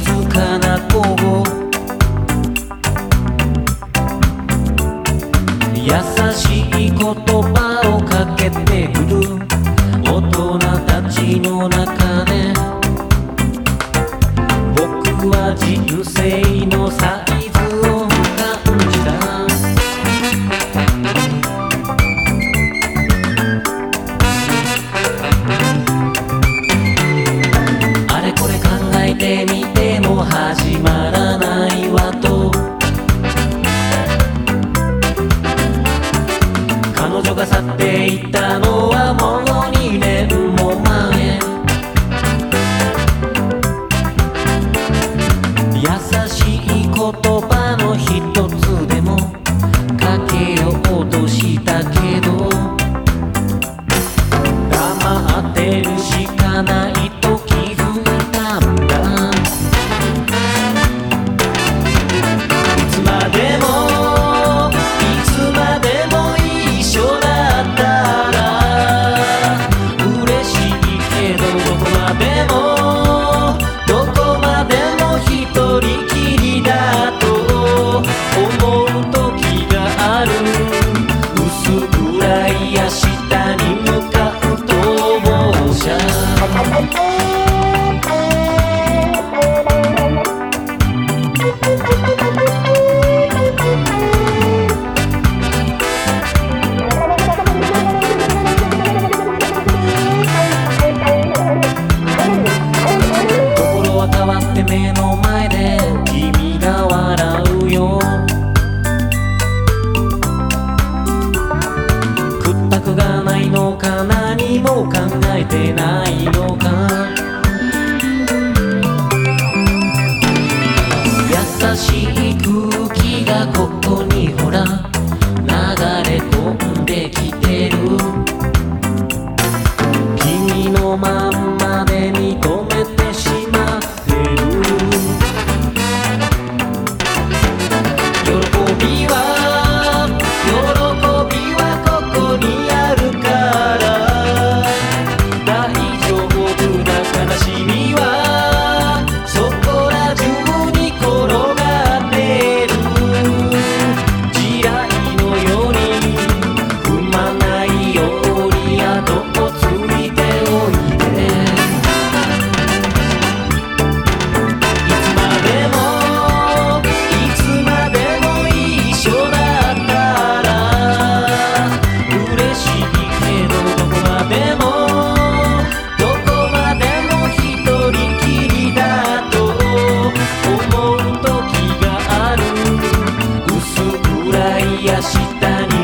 静かな午後優しい言葉をかけてくる。大人たちの中女が去っていったのはもうも考えてないのか Daddy.